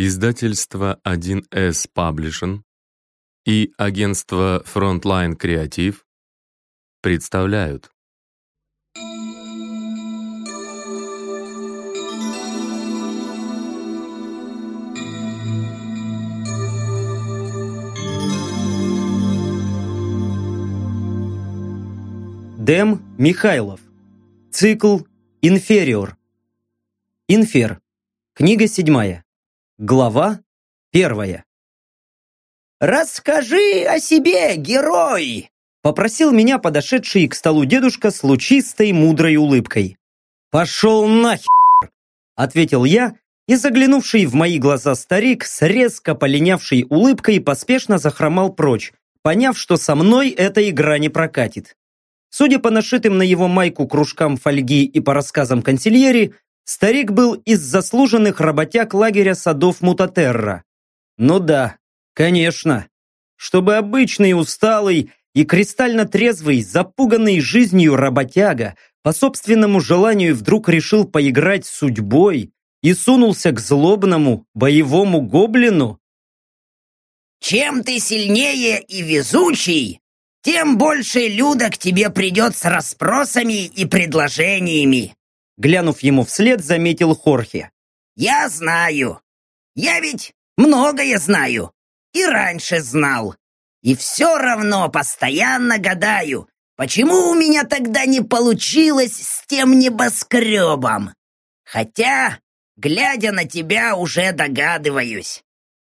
Издательство 1С Publishing и агентство Frontline Creative представляют Дэм Михайлов. Цикл «Инфериор». Инфер. Книга седьмая. Глава первая. «Расскажи о себе, герой!» Попросил меня подошедший к столу дедушка с лучистой мудрой улыбкой. «Пошел нахер!» Ответил я, и заглянувший в мои глаза старик с резко полинявшей улыбкой поспешно захромал прочь, поняв, что со мной эта игра не прокатит. Судя по нашитым на его майку кружкам фольги и по рассказам консильери, Старик был из заслуженных работяг лагеря садов Мутатерра. Ну да, конечно. Чтобы обычный усталый и кристально трезвый, запуганный жизнью работяга по собственному желанию вдруг решил поиграть с судьбой и сунулся к злобному, боевому гоблину? Чем ты сильнее и везучий, тем больше Люда тебе придет с расспросами и предложениями. Глянув ему вслед, заметил Хорхе. «Я знаю. Я ведь многое знаю. И раньше знал. И все равно постоянно гадаю, почему у меня тогда не получилось с тем небоскребом. Хотя, глядя на тебя, уже догадываюсь.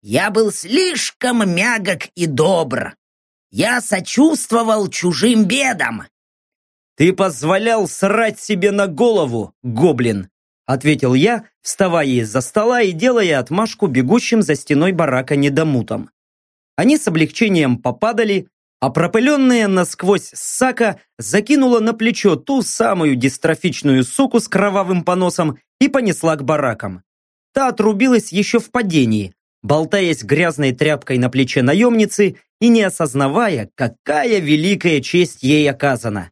Я был слишком мягок и добр. Я сочувствовал чужим бедам, «Ты позволял срать себе на голову, гоблин!» Ответил я, вставая из-за стола и делая отмашку бегущим за стеной барака недомутом. Они с облегчением попадали, а пропыленная насквозь сака закинула на плечо ту самую дистрофичную суку с кровавым поносом и понесла к баракам. Та отрубилась еще в падении, болтаясь грязной тряпкой на плече наемницы и не осознавая, какая великая честь ей оказана.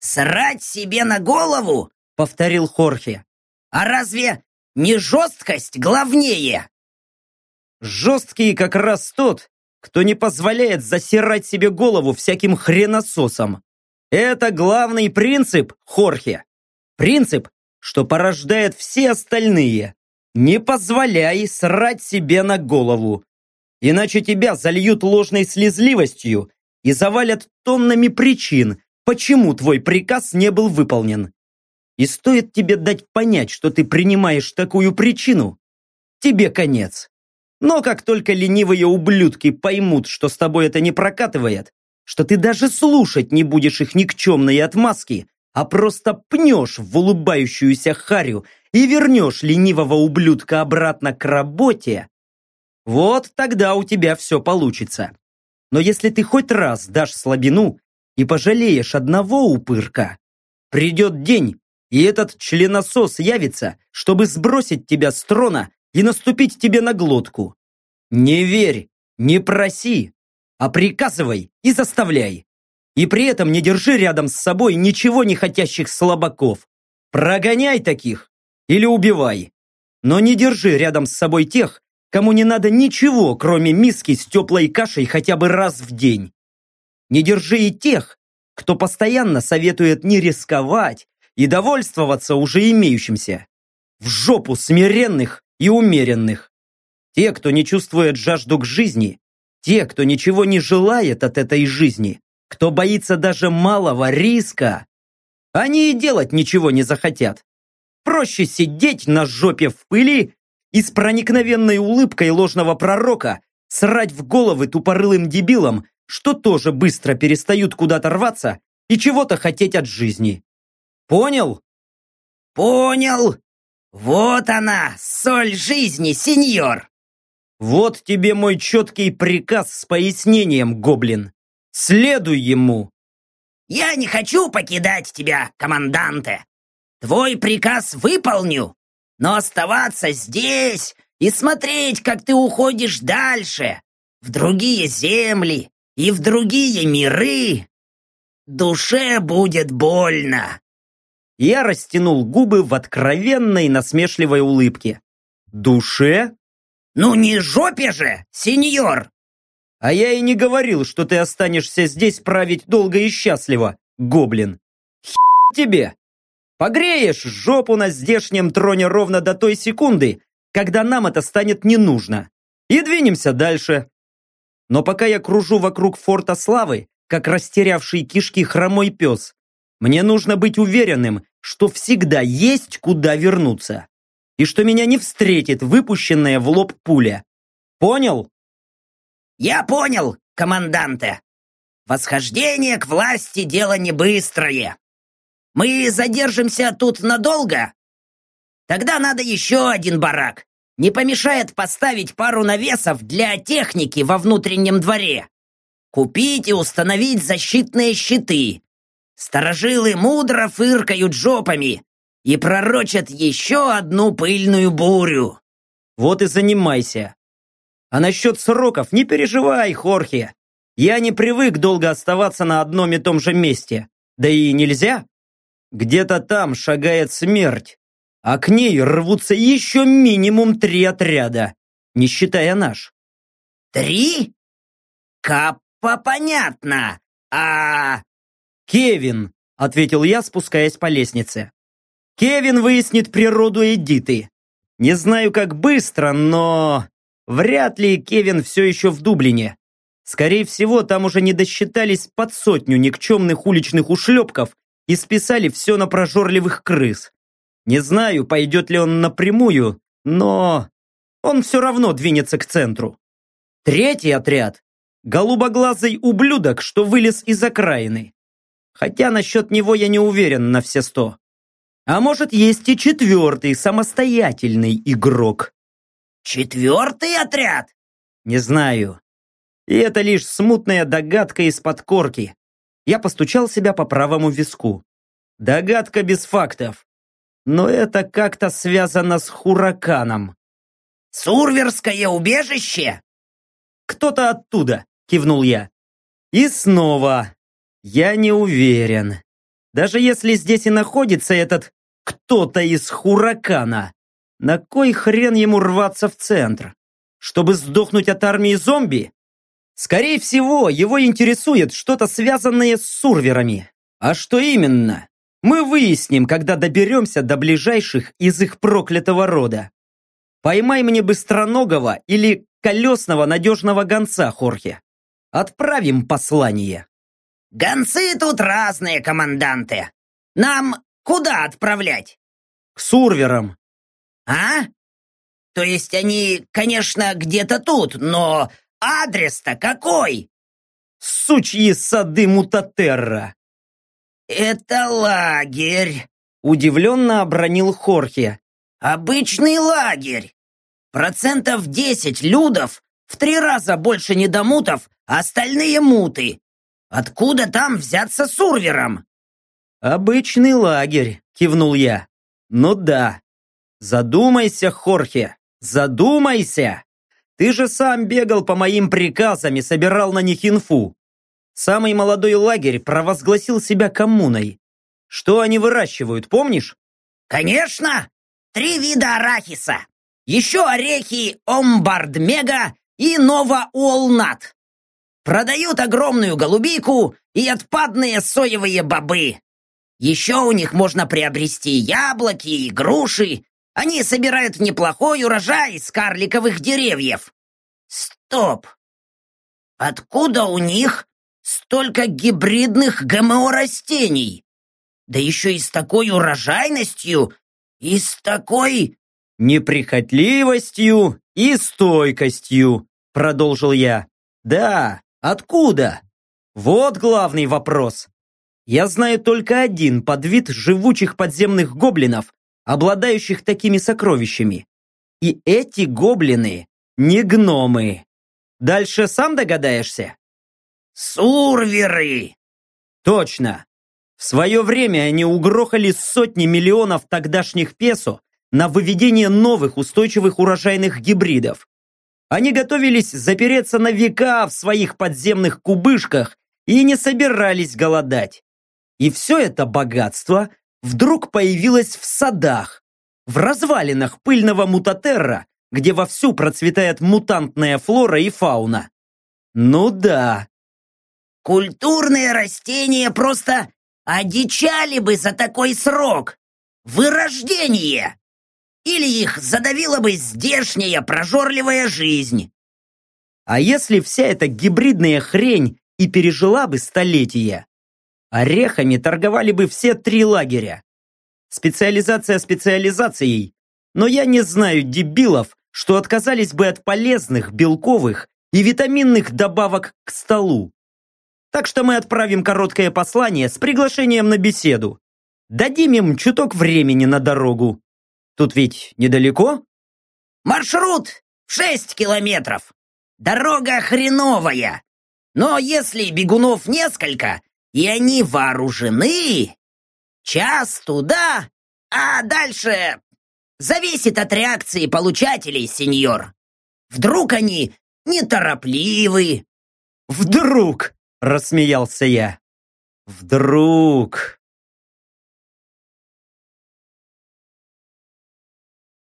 «Срать себе на голову?» — повторил Хорхе. «А разве не жесткость главнее?» «Жесткий как раз тот, кто не позволяет засирать себе голову всяким хренососом. Это главный принцип, Хорхе. Принцип, что порождает все остальные. Не позволяй срать себе на голову. Иначе тебя зальют ложной слезливостью и завалят тоннами причин, почему твой приказ не был выполнен. И стоит тебе дать понять, что ты принимаешь такую причину, тебе конец. Но как только ленивые ублюдки поймут, что с тобой это не прокатывает, что ты даже слушать не будешь их никчемные отмазки, а просто пнешь в улыбающуюся харю и вернешь ленивого ублюдка обратно к работе, вот тогда у тебя все получится. Но если ты хоть раз дашь слабину и пожалеешь одного упырка. Придет день, и этот членосос явится, чтобы сбросить тебя с трона и наступить тебе на глотку. Не верь, не проси, а приказывай и заставляй. И при этом не держи рядом с собой ничего не хотящих слабаков. Прогоняй таких или убивай. Но не держи рядом с собой тех, кому не надо ничего, кроме миски с теплой кашей хотя бы раз в день. Не держи и тех, кто постоянно советует не рисковать и довольствоваться уже имеющимся. В жопу смиренных и умеренных. Те, кто не чувствует жажду к жизни, те, кто ничего не желает от этой жизни, кто боится даже малого риска, они и делать ничего не захотят. Проще сидеть на жопе в пыли и с проникновенной улыбкой ложного пророка срать в головы тупорылым дебилам, что тоже быстро перестают куда-то рваться и чего-то хотеть от жизни. Понял? Понял. Вот она, соль жизни, сеньор. Вот тебе мой четкий приказ с пояснением, гоблин. Следуй ему. Я не хочу покидать тебя, команданте. Твой приказ выполню, но оставаться здесь и смотреть, как ты уходишь дальше, в другие земли, и в другие миры, душе будет больно. Я растянул губы в откровенной насмешливой улыбке. Душе? Ну не жопе же, сеньор! А я и не говорил, что ты останешься здесь править долго и счастливо, гоблин. Хер тебе! Погреешь жопу на здешнем троне ровно до той секунды, когда нам это станет не нужно. И двинемся дальше. Но пока я кружу вокруг форта славы, как растерявший кишки хромой пес, мне нужно быть уверенным, что всегда есть куда вернуться. И что меня не встретит выпущенная в лоб пуля. Понял? Я понял, команданте. Восхождение к власти дело не быстрое. Мы задержимся тут надолго? Тогда надо еще один барак. Не помешает поставить пару навесов для техники во внутреннем дворе. Купить и установить защитные щиты. Сторожилы мудро фыркают жопами и пророчат еще одну пыльную бурю. Вот и занимайся. А насчет сроков не переживай, Хорхе. Я не привык долго оставаться на одном и том же месте. Да и нельзя. Где-то там шагает смерть, а к ней рвутся еще минимум три отряда, не считая наш. Три? Капа понятно. А... Кевин, ответил я, спускаясь по лестнице. Кевин выяснит природу Эдиты. Не знаю, как быстро, но... Вряд ли Кевин все еще в Дублине. Скорее всего, там уже не досчитались под сотню никчемных уличных ушлепков, и списали все на прожорливых крыс. Не знаю, пойдет ли он напрямую, но он все равно двинется к центру. Третий отряд – голубоглазый ублюдок, что вылез из окраины. Хотя насчет него я не уверен на все сто. А может, есть и четвертый, самостоятельный игрок. Четвертый отряд? Не знаю. И это лишь смутная догадка из-под корки, я постучал себя по правому виску. Догадка без фактов. Но это как-то связано с Хураканом. «Сурверское убежище?» «Кто-то оттуда», — кивнул я. «И снова. Я не уверен. Даже если здесь и находится этот кто-то из Хуракана, на кой хрен ему рваться в центр? Чтобы сдохнуть от армии зомби? Скорее всего, его интересует что-то связанное с сурверами. А что именно? Мы выясним, когда доберемся до ближайших из их проклятого рода. Поймай мне быстроногого или колесного надежного гонца, Хорхе. Отправим послание. Гонцы тут разные, команданты. Нам куда отправлять? К сурверам. А? То есть они, конечно, где-то тут, но Адрес-то какой? Сучьи сады Мутатерра. Это лагерь. Удивленно обронил Хорхе. Обычный лагерь. Процентов десять людов, в три раза больше недомутов, а остальные муты. Откуда там взяться сурвером? Обычный лагерь, кивнул я. Ну да. Задумайся, Хорхе, задумайся. Ты же сам бегал по моим приказам и собирал на них инфу. Самый молодой лагерь провозгласил себя коммуной. Что они выращивают, помнишь? Конечно! Три вида арахиса. Еще орехи Омбардмега и Нова Уолнат. Продают огромную голубику и отпадные соевые бобы. Еще у них можно приобрести яблоки и груши, они собирают неплохой урожай из карликовых деревьев. Стоп! Откуда у них столько гибридных ГМО-растений? Да еще и с такой урожайностью, и с такой... Неприхотливостью и стойкостью, продолжил я. Да, откуда? Вот главный вопрос. Я знаю только один подвид живучих подземных гоблинов, обладающих такими сокровищами. И эти гоблины не гномы. Дальше сам догадаешься? Сурверы! Точно. В свое время они угрохали сотни миллионов тогдашних песо на выведение новых устойчивых урожайных гибридов. Они готовились запереться на века в своих подземных кубышках и не собирались голодать. И все это богатство вдруг появилась в садах, в развалинах пыльного мутатерра, где вовсю процветает мутантная флора и фауна. Ну да. Культурные растения просто одичали бы за такой срок. Вырождение! Или их задавила бы здешняя прожорливая жизнь. А если вся эта гибридная хрень и пережила бы столетия? Орехами торговали бы все три лагеря. Специализация специализацией, но я не знаю дебилов, что отказались бы от полезных белковых и витаминных добавок к столу. Так что мы отправим короткое послание с приглашением на беседу. Дадим им чуток времени на дорогу. Тут ведь недалеко? Маршрут шесть километров. Дорога хреновая. Но если бегунов несколько, и они вооружены, час туда, а дальше зависит от реакции получателей, сеньор. Вдруг они неторопливы. Вдруг, рассмеялся я. Вдруг.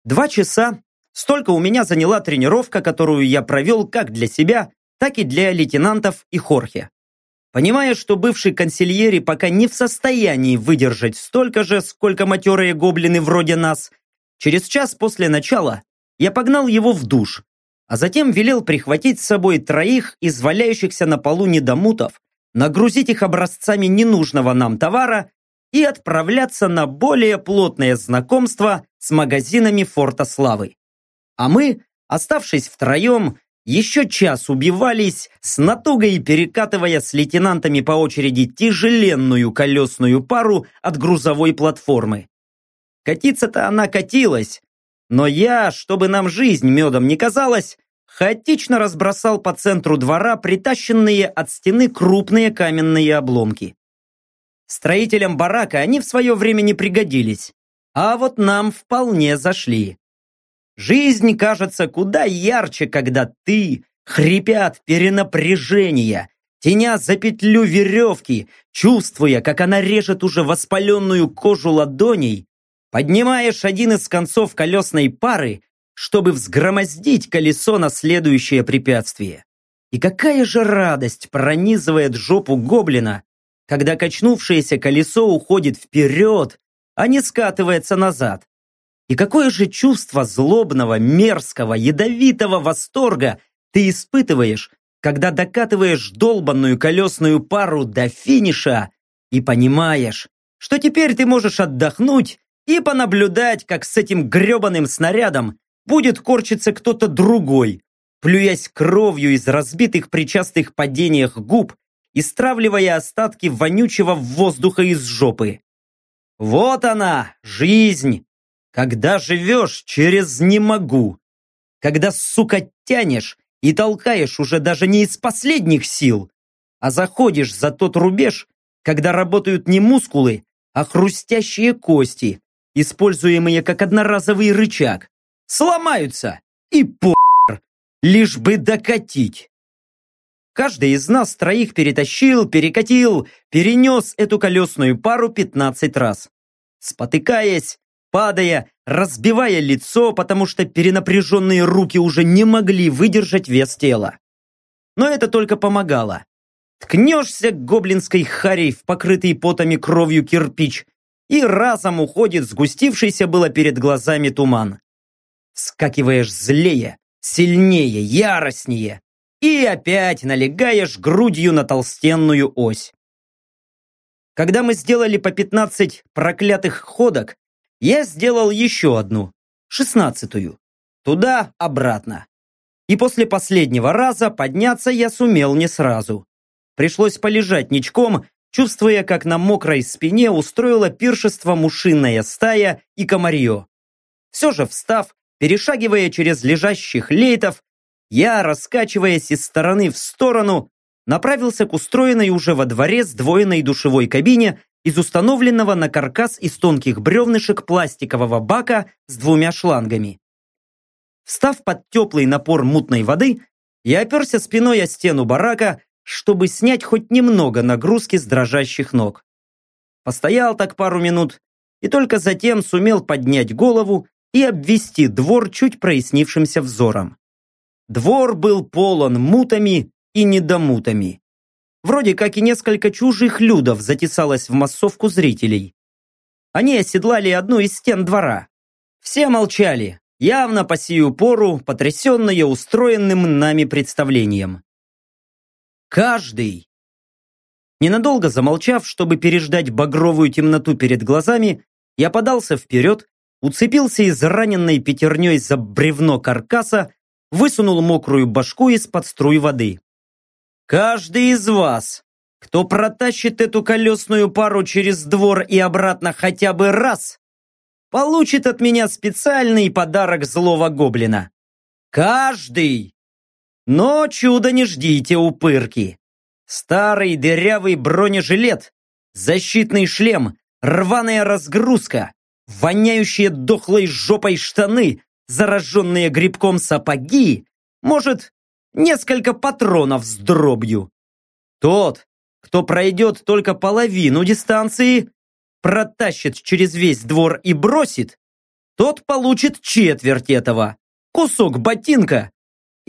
Два часа – столько у меня заняла тренировка, которую я провел как для себя, так и для лейтенантов и Хорхе. Понимая, что бывший консильери пока не в состоянии выдержать столько же, сколько матерые гоблины вроде нас, через час после начала я погнал его в душ, а затем велел прихватить с собой троих из валяющихся на полу недомутов, нагрузить их образцами ненужного нам товара и отправляться на более плотное знакомство с магазинами Форта Славы. А мы, оставшись втроем, еще час убивались, с натугой перекатывая с лейтенантами по очереди тяжеленную колесную пару от грузовой платформы. Катиться-то она катилась, но я, чтобы нам жизнь медом не казалась, хаотично разбросал по центру двора притащенные от стены крупные каменные обломки. Строителям барака они в свое время не пригодились, а вот нам вполне зашли. Жизнь кажется куда ярче, когда ты, хрипя от перенапряжения, теня за петлю веревки, чувствуя, как она режет уже воспаленную кожу ладоней, поднимаешь один из концов колесной пары, чтобы взгромоздить колесо на следующее препятствие. И какая же радость пронизывает жопу гоблина, когда качнувшееся колесо уходит вперед, а не скатывается назад. И какое же чувство злобного, мерзкого, ядовитого восторга ты испытываешь, когда докатываешь долбанную колесную пару до финиша и понимаешь, что теперь ты можешь отдохнуть и понаблюдать, как с этим гребаным снарядом будет корчиться кто-то другой, плюясь кровью из разбитых при частых падениях губ и стравливая остатки вонючего воздуха из жопы. Вот она, жизнь, когда живешь через «не могу», когда, сука, тянешь и толкаешь уже даже не из последних сил, а заходишь за тот рубеж, когда работают не мускулы, а хрустящие кости, используемые как одноразовый рычаг, сломаются и по лишь бы докатить. Каждый из нас троих перетащил, перекатил, перенес эту колесную пару 15 раз. Спотыкаясь, падая, разбивая лицо, потому что перенапряженные руки уже не могли выдержать вес тела. Но это только помогало. Ткнешься гоблинской харей в покрытый потами кровью кирпич, и разом уходит сгустившийся было перед глазами туман. Вскакиваешь злее, сильнее, яростнее, и опять налегаешь грудью на толстенную ось. Когда мы сделали по 15 проклятых ходок, я сделал еще одну, шестнадцатую. Туда-обратно. И после последнего раза подняться я сумел не сразу. Пришлось полежать ничком, чувствуя, как на мокрой спине устроила пиршество мушиная стая и комарье. Все же встав, перешагивая через лежащих лейтов, я, раскачиваясь из стороны в сторону, направился к устроенной уже во дворе сдвоенной душевой кабине из установленного на каркас из тонких бревнышек пластикового бака с двумя шлангами. Встав под теплый напор мутной воды, я оперся спиной о стену барака, чтобы снять хоть немного нагрузки с дрожащих ног. Постоял так пару минут и только затем сумел поднять голову и обвести двор чуть прояснившимся взором. Двор был полон мутами и недомутами. Вроде как и несколько чужих людов затесалось в массовку зрителей. Они оседлали одну из стен двора. Все молчали, явно по сию пору потрясенные устроенным нами представлением. Каждый. Ненадолго замолчав, чтобы переждать багровую темноту перед глазами, я подался вперед, уцепился израненной пятерней за бревно каркаса, высунул мокрую башку из-под струй воды. Каждый из вас, кто протащит эту колесную пару через двор и обратно хотя бы раз, получит от меня специальный подарок злого гоблина. Каждый! Но чудо не ждите, упырки. Старый дырявый бронежилет, защитный шлем, рваная разгрузка, воняющие дохлой жопой штаны, зараженные грибком сапоги, может, несколько патронов с дробью. Тот, кто пройдет только половину дистанции, протащит через весь двор и бросит, тот получит четверть этого, кусок ботинка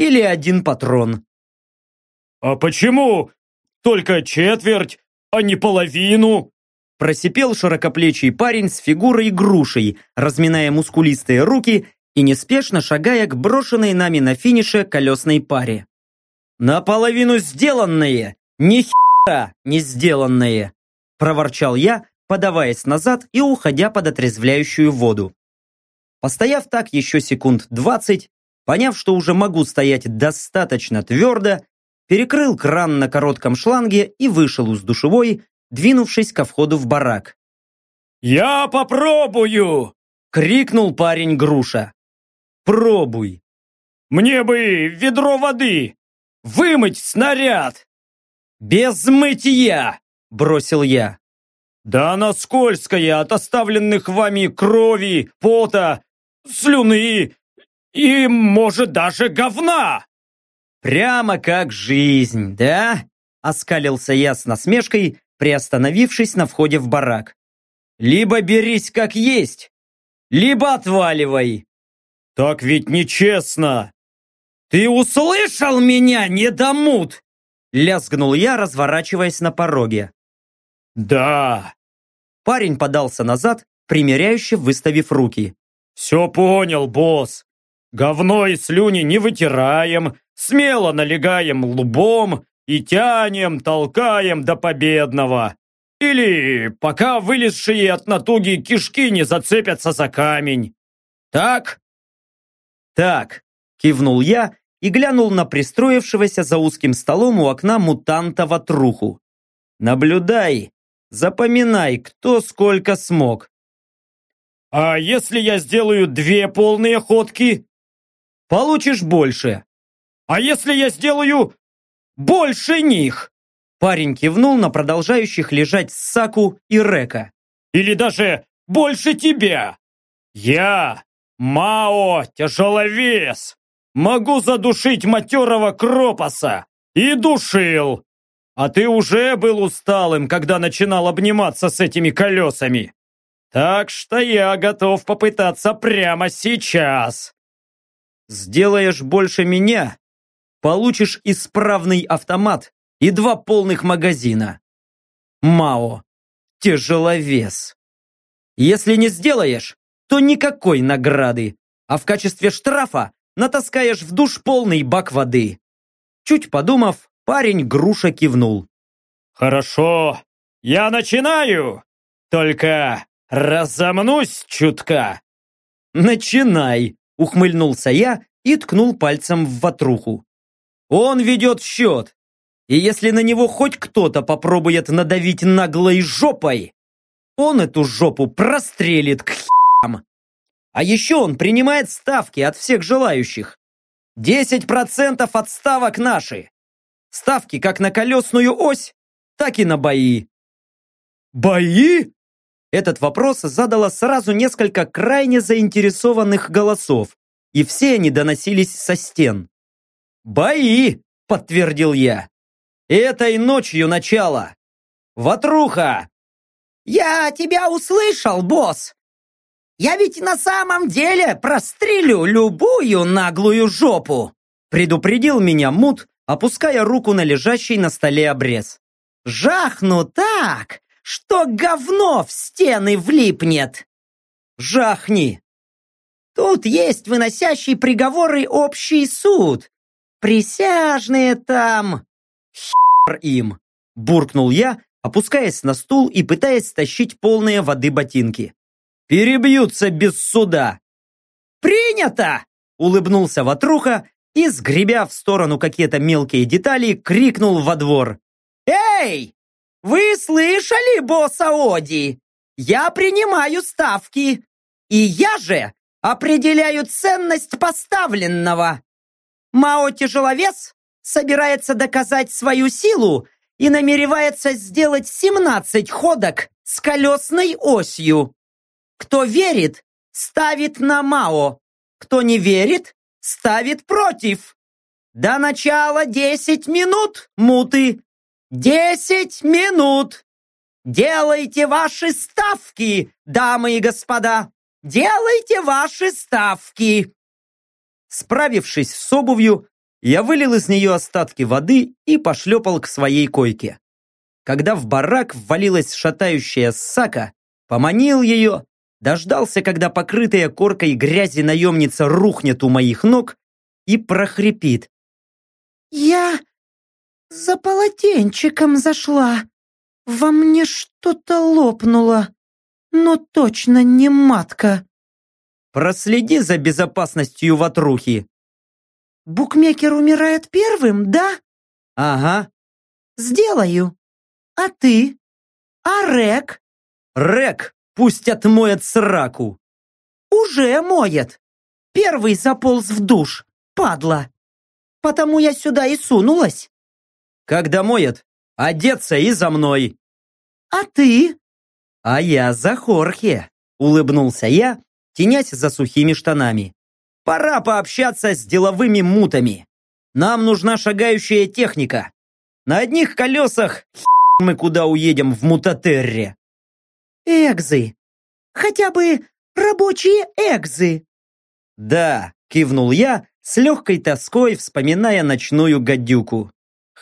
или один патрон. «А почему только четверть, а не половину?» Просипел широкоплечий парень с фигурой грушей, разминая мускулистые руки и неспешно шагая к брошенной нами на финише колесной паре. «Наполовину сделанное! Ни хера не сделанное!» проворчал я, подаваясь назад и уходя под отрезвляющую воду. Постояв так еще секунд двадцать, поняв, что уже могу стоять достаточно твердо, перекрыл кран на коротком шланге и вышел из душевой, двинувшись ко входу в барак. «Я попробую!» — крикнул парень Груша. Пробуй. Мне бы ведро воды. Вымыть снаряд. Без мытья, бросил я. Да она скользкая от оставленных вами крови, пота, слюны и, может, даже говна. Прямо как жизнь, да? Оскалился я с насмешкой, приостановившись на входе в барак. Либо берись как есть, либо отваливай. «Так ведь нечестно!» «Ты услышал меня, недомут!» Лязгнул я, разворачиваясь на пороге. «Да!» Парень подался назад, примеряюще выставив руки. «Все понял, босс. Говно и слюни не вытираем, смело налегаем лбом и тянем, толкаем до победного. Или пока вылезшие от натуги кишки не зацепятся за камень. Так?» «Так», — кивнул я и глянул на пристроившегося за узким столом у окна мутанта ватруху. «Наблюдай, запоминай, кто сколько смог». «А если я сделаю две полные ходки?» «Получишь больше». «А если я сделаю больше них?» Парень кивнул на продолжающих лежать Саку и Река. «Или даже больше тебя! Я Мао, тяжеловес! Могу задушить матерого Кропоса! И душил! А ты уже был усталым, когда начинал обниматься с этими колесами. Так что я готов попытаться прямо сейчас. Сделаешь больше меня, получишь исправный автомат и два полных магазина. Мао, тяжеловес. Если не сделаешь, то никакой награды, а в качестве штрафа натаскаешь в душ полный бак воды. Чуть подумав, парень груша кивнул. «Хорошо, я начинаю! Только разомнусь чутка!» «Начинай!» — ухмыльнулся я и ткнул пальцем в ватруху. «Он ведет счет, и если на него хоть кто-то попробует надавить наглой жопой, он эту жопу прострелит к а еще он принимает ставки от всех желающих. 10% от ставок наши. Ставки как на колесную ось, так и на бои. Бои? Этот вопрос задало сразу несколько крайне заинтересованных голосов, и все они доносились со стен. «Бои!» – подтвердил я. «Этой ночью начало! Ватруха!» «Я тебя услышал, босс! Я ведь на самом деле прострелю любую наглую жопу!» Предупредил меня Мут, опуская руку на лежащий на столе обрез. «Жахну так, что говно в стены влипнет!» «Жахни!» «Тут есть выносящий приговоры общий суд. Присяжные там...» «Хер им!» – буркнул я, опускаясь на стул и пытаясь стащить полные воды ботинки. «Перебьются без суда!» «Принято!» – улыбнулся Ватруха и, сгребя в сторону какие-то мелкие детали, крикнул во двор. «Эй! Вы слышали, босса Оди? Я принимаю ставки, и я же определяю ценность поставленного. Мао Тяжеловес собирается доказать свою силу и намеревается сделать 17 ходок с колесной осью. Кто верит, ставит на Мао. Кто не верит, ставит против. До начала 10 минут, муты. 10 минут. Делайте ваши ставки, дамы и господа. Делайте ваши ставки. Справившись с обувью, я вылил из нее остатки воды и пошлепал к своей койке. Когда в барак ввалилась шатающая сака, поманил ее, дождался, когда покрытая коркой грязи наемница рухнет у моих ног и прохрипит. «Я за полотенчиком зашла. Во мне что-то лопнуло, но точно не матка». «Проследи за безопасностью ватрухи», Букмекер умирает первым, да? Ага. Сделаю. А ты? А Рек? Рек пусть отмоет сраку. Уже моет. Первый заполз в душ, падла. Потому я сюда и сунулась. Когда моет, одеться и за мной. А ты? А я за Хорхе, улыбнулся я, тенясь за сухими штанами. Пора пообщаться с деловыми мутами. Нам нужна шагающая техника. На одних колесах мы куда уедем в мутатерре. Экзы. Хотя бы рабочие экзы. Да, кивнул я, с легкой тоской вспоминая ночную гадюку.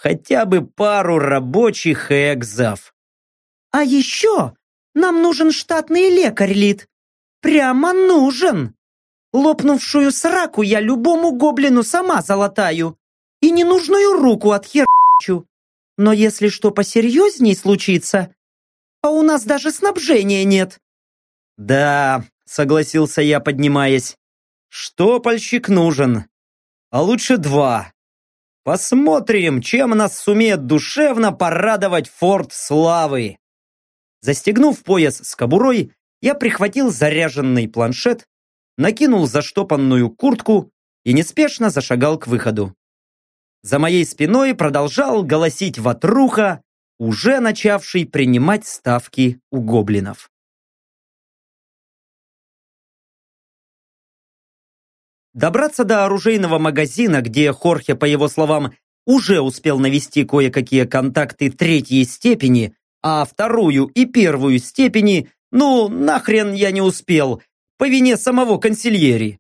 Хотя бы пару рабочих экзов. А еще нам нужен штатный лекарь, Лид. Прямо нужен. Лопнувшую сраку я любому гоблину сама залатаю. И ненужную руку отхерчу. Но если что посерьезней случится, а у нас даже снабжения нет. Да, согласился я, поднимаясь. Штопальщик нужен. А лучше два. Посмотрим, чем нас сумеет душевно порадовать форт славы. Застегнув пояс с кобурой, я прихватил заряженный планшет накинул заштопанную куртку и неспешно зашагал к выходу. За моей спиной продолжал голосить ватруха, уже начавший принимать ставки у гоблинов. Добраться до оружейного магазина, где Хорхе, по его словам, уже успел навести кое-какие контакты третьей степени, а вторую и первую степени, ну, нахрен я не успел, по вине самого консильери.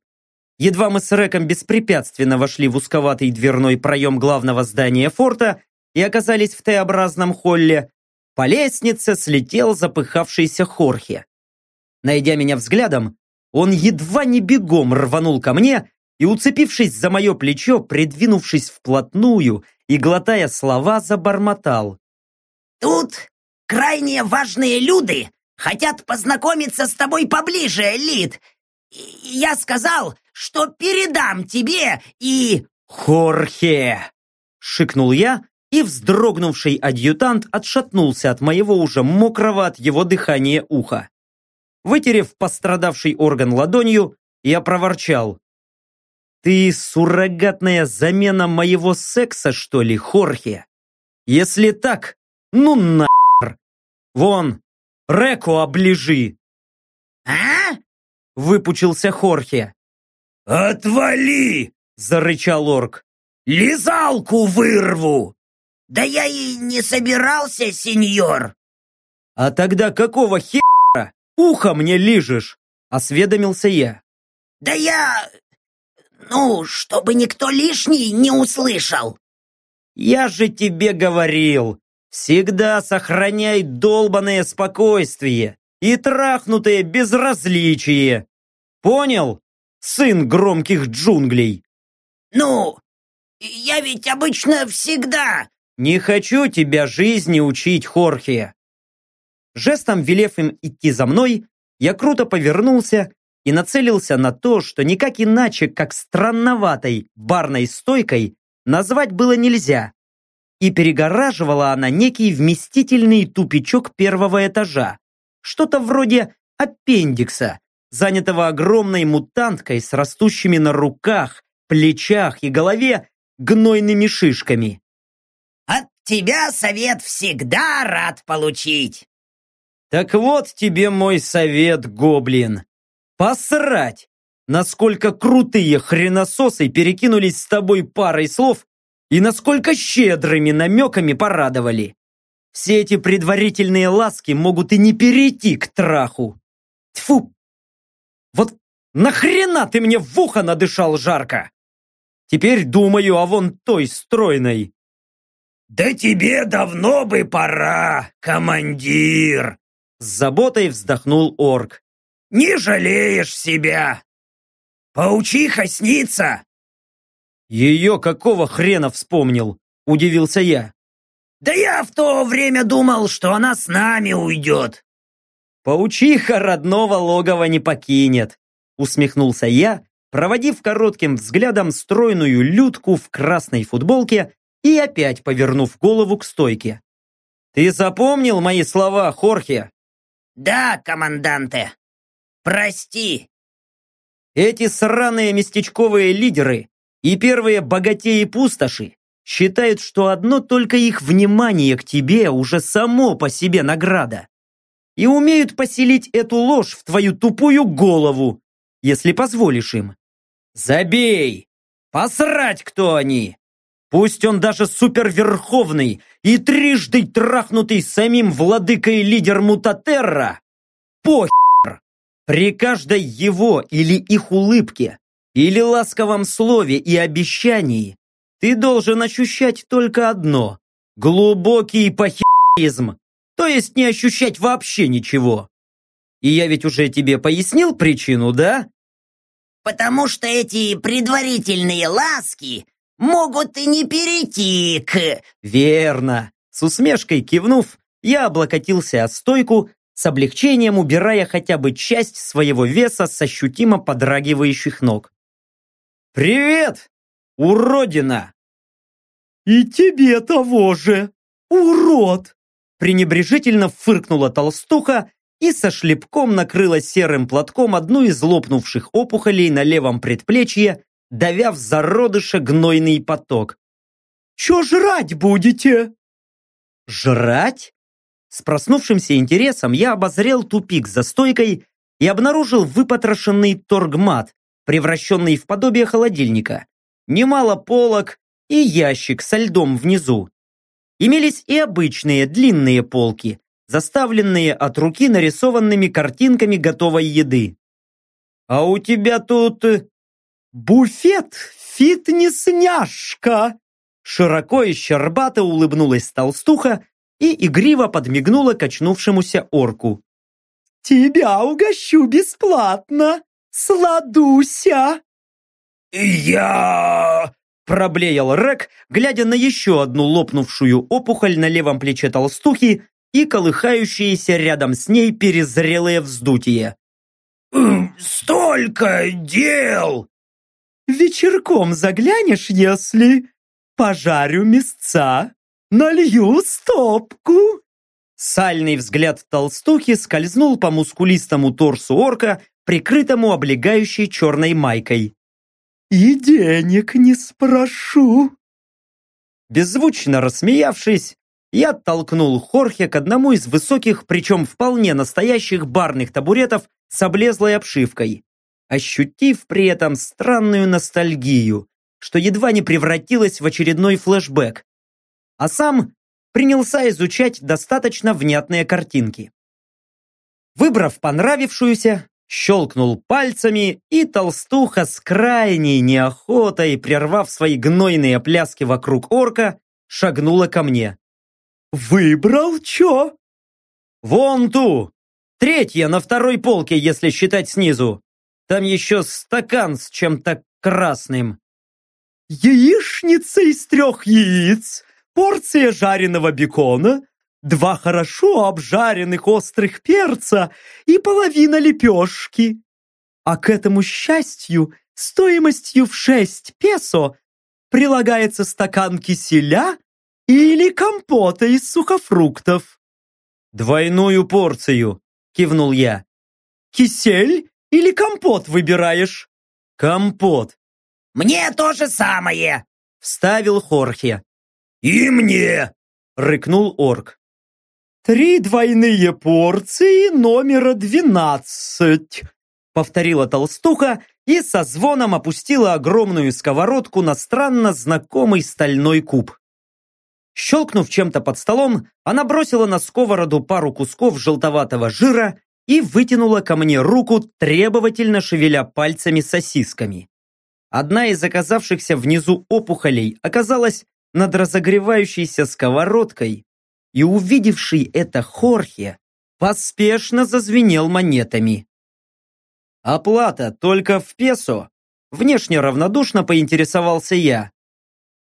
Едва мы с Реком беспрепятственно вошли в узковатый дверной проем главного здания форта и оказались в Т-образном холле, по лестнице слетел запыхавшийся Хорхе. Найдя меня взглядом, он едва не бегом рванул ко мне и, уцепившись за мое плечо, придвинувшись вплотную и глотая слова, забормотал. «Тут крайне важные люди Хотят познакомиться с тобой поближе, Лид. Я сказал, что передам тебе и...» «Хорхе!» — шикнул я, и вздрогнувший адъютант отшатнулся от моего уже мокрого от его дыхания уха. Вытерев пострадавший орган ладонью, я проворчал. «Ты суррогатная замена моего секса, что ли, Хорхе? Если так, ну нахер! Вон, Реку оближи!» «А?» — выпучился Хорхе. «Отвали!» — зарычал орк. «Лизалку вырву!» «Да я и не собирался, сеньор!» «А тогда какого хера ухо мне лижешь?» Осведомился я. Да я... Ну, чтобы никто лишний не услышал. Я же тебе говорил, всегда сохраняй долбанное спокойствие и трахнутое безразличие. Понял, сын громких джунглей? Ну, я ведь обычно всегда... Не хочу тебя жизни учить, Хорхе. Жестом велев им идти за мной, я круто повернулся и нацелился на то, что никак иначе, как странноватой барной стойкой, назвать было нельзя. И перегораживала она некий вместительный тупичок первого этажа. Что-то вроде аппендикса, занятого огромной мутанткой с растущими на руках, плечах и голове гнойными шишками. От тебя совет всегда рад получить. Так вот тебе мой совет, гоблин. Посрать, насколько крутые хренососы перекинулись с тобой парой слов и насколько щедрыми намеками порадовали. Все эти предварительные ласки могут и не перейти к траху. Тьфу! Вот нахрена ты мне в ухо надышал жарко? Теперь думаю о вон той стройной. «Да тебе давно бы пора, командир!» С заботой вздохнул орк. «Не жалеешь себя! Паучиха снится!» «Ее какого хрена вспомнил?» Удивился я. «Да я в то время думал, что она с нами уйдет!» «Паучиха родного логова не покинет!» Усмехнулся я, проводив коротким взглядом стройную людку в красной футболке и опять повернув голову к стойке. «Ты запомнил мои слова, Хорхе?» «Да, команданте. Прости». Эти сраные местечковые лидеры и первые богатеи пустоши считают, что одно только их внимание к тебе уже само по себе награда. И умеют поселить эту ложь в твою тупую голову, если позволишь им. Забей! Посрать, кто они! Пусть он даже суперверховный и трижды трахнутый самим владыкой лидер Мутатерра. Похер! При каждой его или их улыбке, или ласковом слове и обещании ты должен ощущать только одно – глубокий похеризм, то есть не ощущать вообще ничего. И я ведь уже тебе пояснил причину, да? Потому что эти предварительные ласки могут и не перейти к...» «Верно!» С усмешкой кивнув, я облокотился о стойку, с облегчением убирая хотя бы часть своего веса с ощутимо подрагивающих ног. «Привет, уродина!» «И тебе того же, урод!» пренебрежительно фыркнула толстуха и со шлепком накрыла серым платком одну из лопнувших опухолей на левом предплечье, давя в зародыше гнойный поток. «Чё жрать будете?» «Жрать?» С проснувшимся интересом я обозрел тупик за стойкой и обнаружил выпотрошенный торгмат, превращенный в подобие холодильника. Немало полок и ящик со льдом внизу. Имелись и обычные длинные полки, заставленные от руки нарисованными картинками готовой еды. «А у тебя тут «Буфет фитнес-няшка!» Широко и щербато улыбнулась толстуха и игриво подмигнула качнувшемуся орку. «Тебя угощу бесплатно, сладуся!» «Я...» Проблеял Рек, глядя на еще одну лопнувшую опухоль на левом плече толстухи и колыхающиеся рядом с ней перезрелые вздутие. «Столько дел!» Вечерком заглянешь, если пожарю мясца, налью стопку. Сальный взгляд толстухи скользнул по мускулистому торсу орка, прикрытому облегающей черной майкой. «И денег не спрошу!» Беззвучно рассмеявшись, я толкнул Хорхе к одному из высоких, причем вполне настоящих барных табуретов с облезлой обшивкой ощутив при этом странную ностальгию, что едва не превратилась в очередной флешбэк. А сам принялся изучать достаточно внятные картинки. Выбрав понравившуюся, щелкнул пальцами, и толстуха с крайней неохотой, прервав свои гнойные пляски вокруг орка, шагнула ко мне. «Выбрал чё?» «Вон ту! Третья на второй полке, если считать снизу. Там еще стакан с чем-то красным». «Яичница из трех яиц, порция жареного бекона, два хорошо обжаренных острых перца и половина лепешки. А к этому счастью, стоимостью в 6 песо прилагается стакан киселя или компота из сухофруктов. «Двойную порцию», — кивнул я. «Кисель или компот выбираешь?» «Компот», «Мне то же самое!» — вставил Хорхе. «И мне!» — рыкнул орк. «Три двойные порции номера двенадцать», — повторила толстуха и со звоном опустила огромную сковородку на странно знакомый стальной куб. Щелкнув чем-то под столом, она бросила на сковороду пару кусков желтоватого жира и вытянула ко мне руку, требовательно шевеля пальцами сосисками. Одна из оказавшихся внизу опухолей оказалась над разогревающейся сковородкой, и увидевший это Хорхе поспешно зазвенел монетами. «Оплата только в песо?» Внешне равнодушно поинтересовался я.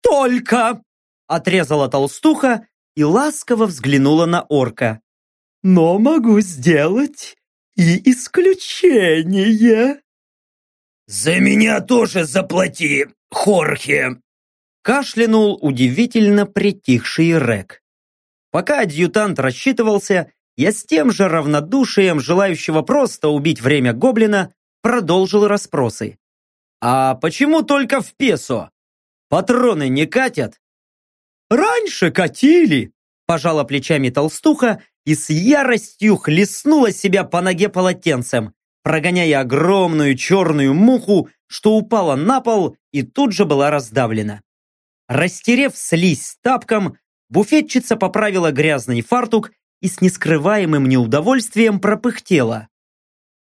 «Только!» – отрезала толстуха и ласково взглянула на орка. «Но могу сделать и исключение!» «За меня тоже заплати, Хорхе!» Кашлянул удивительно притихший Рек. Пока адъютант рассчитывался, я с тем же равнодушием, желающего просто убить время гоблина, продолжил расспросы. «А почему только в песо? Патроны не катят?» «Раньше катили!» пожала плечами толстуха и с яростью хлестнула себя по ноге полотенцем прогоняя огромную черную муху, что упала на пол и тут же была раздавлена. Растерев слизь тапком, буфетчица поправила грязный фартук и с нескрываемым неудовольствием пропыхтела.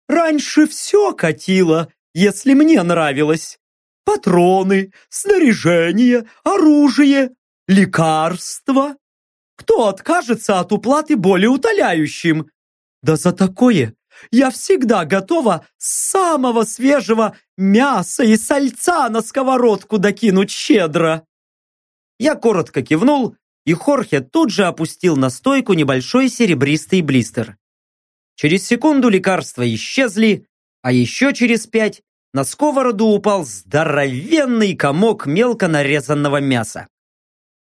«Раньше все катило, если мне нравилось. Патроны, снаряжение, оружие, лекарства. Кто откажется от уплаты более утоляющим? Да за такое я всегда готова самого свежего мяса и сальца на сковородку докинуть щедро. Я коротко кивнул, и Хорхе тут же опустил на стойку небольшой серебристый блистер. Через секунду лекарства исчезли, а еще через пять на сковороду упал здоровенный комок мелко нарезанного мяса.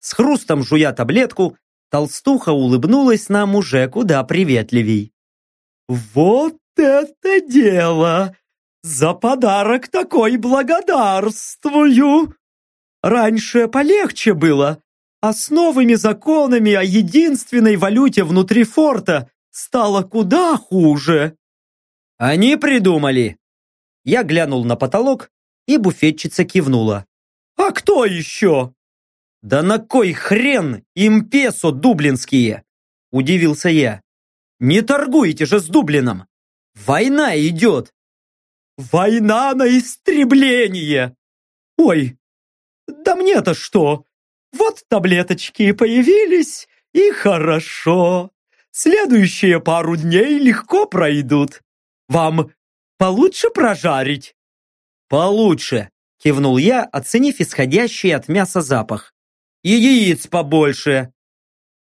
С хрустом жуя таблетку, толстуха улыбнулась нам уже куда приветливей. «Вот это дело! За подарок такой благодарствую! Раньше полегче было, а с новыми законами о единственной валюте внутри форта стало куда хуже!» «Они придумали!» Я глянул на потолок, и буфетчица кивнула. «А кто еще?» «Да на кой хрен им песо дублинские?» Удивился я. Не торгуете же с Дублином! Война идет!» «Война на истребление! Ой, да мне-то что? Вот таблеточки появились, и хорошо. Следующие пару дней легко пройдут. Вам получше прожарить?» «Получше», — кивнул я, оценив исходящий от мяса запах. «И яиц побольше».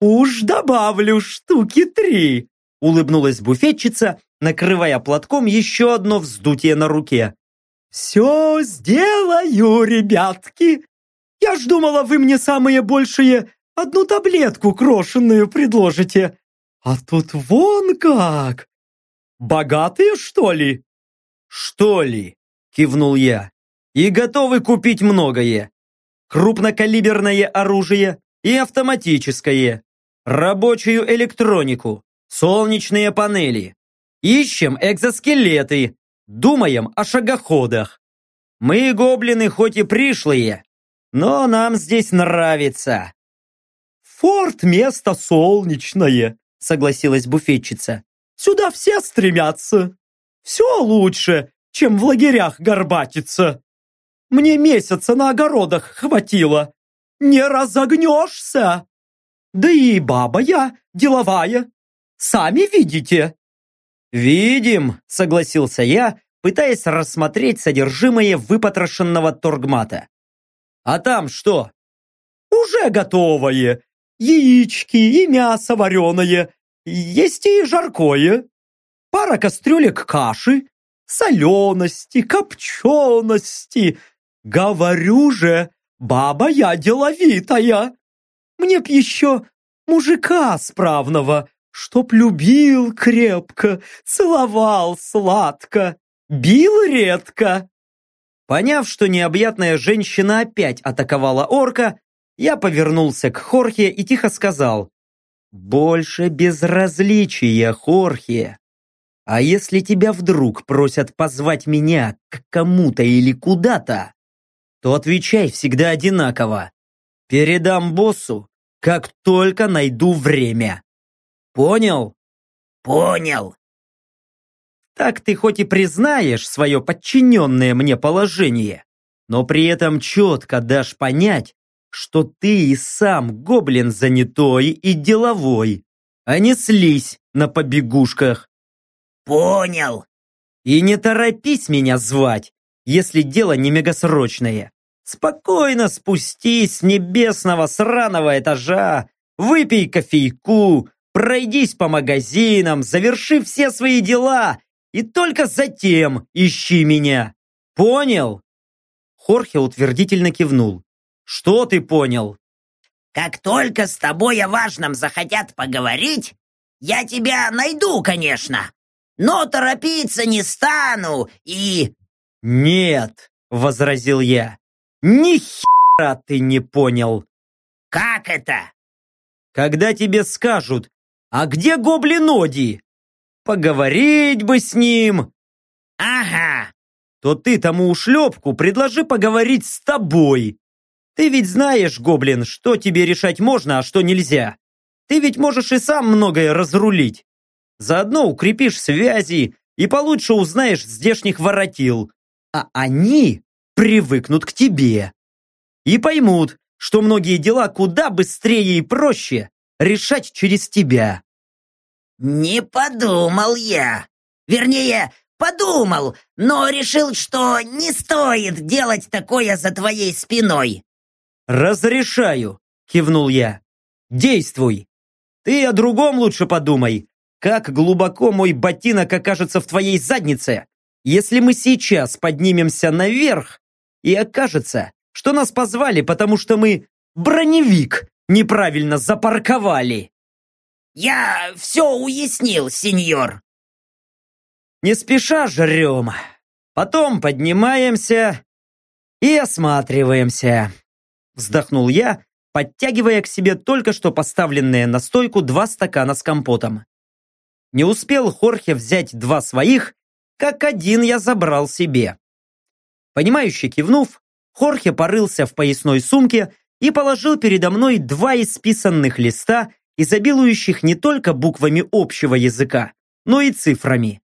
«Уж добавлю штуки три», Улыбнулась буфетчица, накрывая платком еще одно вздутие на руке. «Все сделаю, ребятки! Я ж думала, вы мне самые большие одну таблетку крошенную предложите. А тут вон как! Богатые, что ли?» «Что ли?» – кивнул я. «И готовы купить многое. Крупнокалиберное оружие и автоматическое, рабочую электронику, солнечные панели. Ищем экзоскелеты, думаем о шагоходах. Мы, гоблины, хоть и пришлые, но нам здесь нравится. Форт – место солнечное, согласилась буфетчица. Сюда все стремятся. Все лучше, чем в лагерях горбатиться. Мне месяца на огородах хватило. Не разогнешься. Да и баба я деловая. Сами видите. Видим, согласился я, пытаясь рассмотреть содержимое выпотрошенного торгмата. А там что? Уже готовое. Яички и мясо вареное. Есть и жаркое. Пара кастрюлек каши, солености, копчености. Говорю же, баба я деловитая. Мне б еще мужика справного, чтоб любил крепко, целовал сладко, бил редко. Поняв, что необъятная женщина опять атаковала орка, я повернулся к Хорхе и тихо сказал «Больше безразличия, Хорхе. А если тебя вдруг просят позвать меня к кому-то или куда-то, то отвечай всегда одинаково. Передам боссу, как только найду время. Понял? Понял. Так ты хоть и признаешь свое подчиненное мне положение, но при этом четко дашь понять, что ты и сам гоблин занятой и деловой, а не слизь на побегушках. Понял. И не торопись меня звать, если дело не мегасрочное. Спокойно спустись с небесного сраного этажа, выпей кофейку, пройдись по магазинам, заверши все свои дела и только затем ищи меня. Понял? Хорхе утвердительно кивнул. Что ты понял? Как только с тобой о важном захотят поговорить, я тебя найду, конечно но торопиться не стану и...» «Нет», — возразил я, — «ни хера ты не понял». «Как это?» «Когда тебе скажут, а где гоблин Оди? Поговорить бы с ним». «Ага». «То ты тому ушлепку предложи поговорить с тобой. Ты ведь знаешь, гоблин, что тебе решать можно, а что нельзя. Ты ведь можешь и сам многое разрулить. Заодно укрепишь связи и получше узнаешь здешних воротил. А они привыкнут к тебе. И поймут, что многие дела куда быстрее и проще решать через тебя. Не подумал я. Вернее, подумал, но решил, что не стоит делать такое за твоей спиной. «Разрешаю», — кивнул я. «Действуй. Ты о другом лучше подумай, как глубоко мой ботинок окажется в твоей заднице, если мы сейчас поднимемся наверх, и окажется, что нас позвали, потому что мы броневик неправильно запарковали. Я все уяснил, сеньор. Не спеша жрем. Потом поднимаемся и осматриваемся. Вздохнул я, подтягивая к себе только что поставленные на стойку два стакана с компотом. Не успел Хорхе взять два своих, как один я забрал себе. Понимающе кивнув, Хорхе порылся в поясной сумке и положил передо мной два исписанных листа, изобилующих не только буквами общего языка, но и цифрами.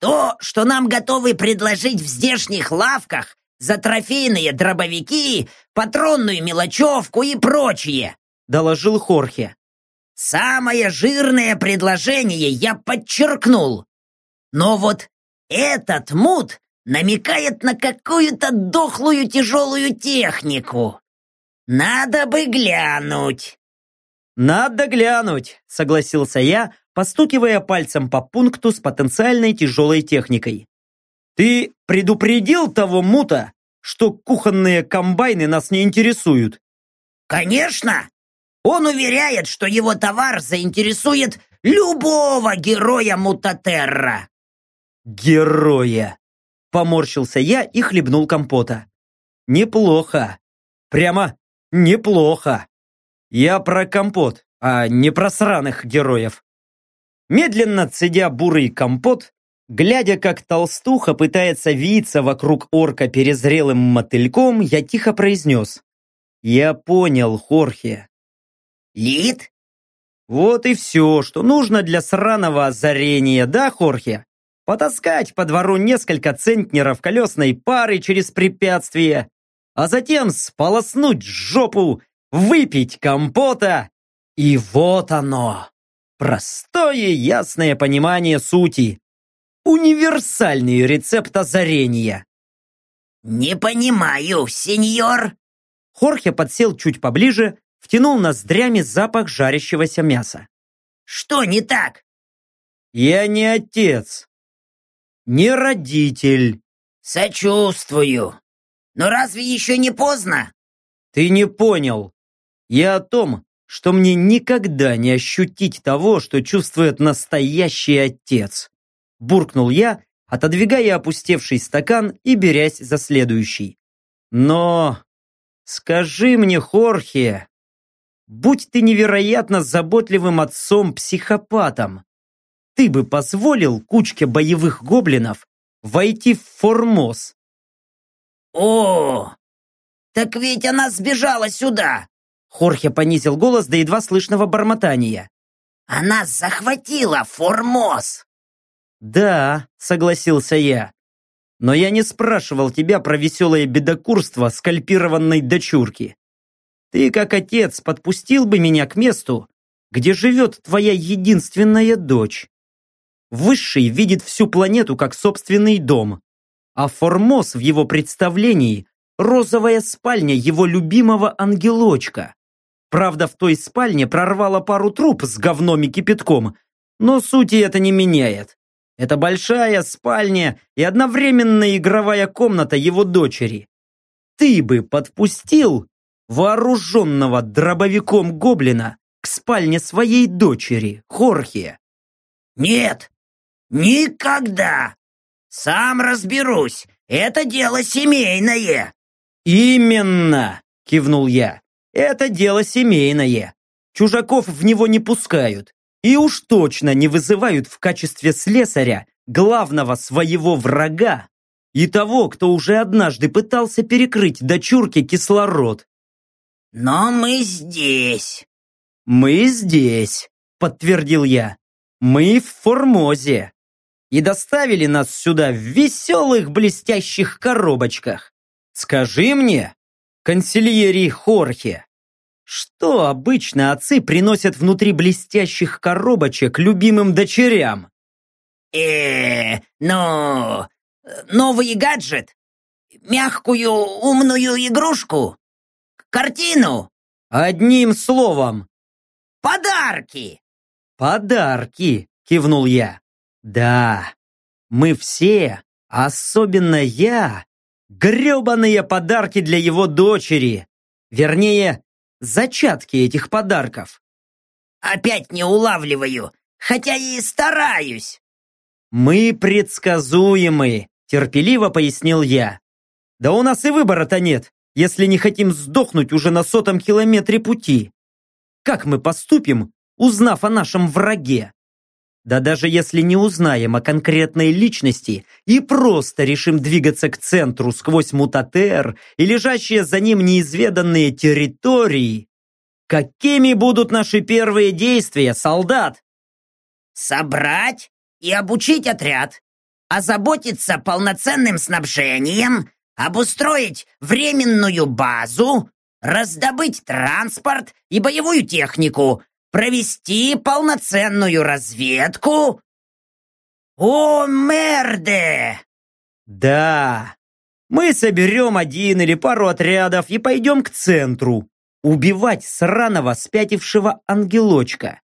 «То, что нам готовы предложить в здешних лавках за трофейные дробовики, патронную мелочевку и прочее», доложил Хорхе. Самое жирное предложение я подчеркнул. Но вот этот мут намекает на какую-то дохлую тяжелую технику. Надо бы глянуть. Надо глянуть, согласился я, постукивая пальцем по пункту с потенциальной тяжелой техникой. Ты предупредил того мута, что кухонные комбайны нас не интересуют? Конечно! Он уверяет, что его товар заинтересует любого героя Мутатерра. Героя! Поморщился я и хлебнул компота. Неплохо. Прямо неплохо. Я про компот, а не про сраных героев. Медленно цедя бурый компот, глядя, как толстуха пытается виться вокруг орка перезрелым мотыльком, я тихо произнес. «Я понял, Хорхе. Лид? Вот и все, что нужно для сраного озарения, да, Хорхе? Потаскать по двору несколько центнеров колесной пары через препятствия, а затем сполоснуть жопу, выпить компота. И вот оно. Простое ясное понимание сути. Универсальный рецепт озарения. «Не понимаю, сеньор!» Хорхе подсел чуть поближе, втянул ноздрями запах жарящегося мяса. «Что не так?» «Я не отец, не родитель». «Сочувствую. Но разве еще не поздно?» «Ты не понял. Я о том, что мне никогда не ощутить того, что чувствует настоящий отец. Буркнул я, отодвигая опустевший стакан и берясь за следующий. Но скажи мне, Хорхе, будь ты невероятно заботливым отцом-психопатом, ты бы позволил кучке боевых гоблинов войти в Формоз? О, так ведь она сбежала сюда. Хорхе понизил голос до едва слышного бормотания. Она захватила Формоз. Да, согласился я. Но я не спрашивал тебя про веселое бедокурство скальпированной дочурки. Ты, как отец, подпустил бы меня к месту, где живет твоя единственная дочь. Высший видит всю планету как собственный дом, а Формоз в его представлении – розовая спальня его любимого ангелочка. Правда, в той спальне прорвало пару труб с говном и кипятком, но сути это не меняет. Это большая спальня и одновременно игровая комната его дочери. Ты бы подпустил вооруженного дробовиком гоблина к спальне своей дочери, Хорхе? Нет, никогда. Сам разберусь, это дело семейное. Именно, кивнул я. Это дело семейное. Чужаков в него не пускают. И уж точно не вызывают в качестве слесаря главного своего врага и того, кто уже однажды пытался перекрыть дочурке кислород. «Но мы здесь». «Мы здесь», — подтвердил я. «Мы в Формозе. И доставили нас сюда в веселых блестящих коробочках. Скажи мне, консильерий Хорхе, что обычно отцы приносят внутри блестящих коробочек любимым дочерям? э ну, новый гаджет? Мягкую умную игрушку? Картину? Одним словом. Подарки! Подарки, кивнул я. Да, мы все, особенно я, гребаные подарки для его дочери. Вернее, зачатки этих подарков. Опять не улавливаю, хотя и стараюсь. Мы предсказуемы, терпеливо пояснил я. Да у нас и выбора-то нет, если не хотим сдохнуть уже на сотом километре пути. Как мы поступим, узнав о нашем враге? Да даже если не узнаем о конкретной личности и просто решим двигаться к центру сквозь мутатер и лежащие за ним неизведанные территории, какими будут наши первые действия, солдат? Собрать и обучить отряд, озаботиться полноценным снабжением, обустроить временную базу, раздобыть транспорт и боевую технику, провести полноценную разведку? О, мерде! Да, мы соберем один или пару отрядов и пойдем к центру, убивать сраного спятившего ангелочка.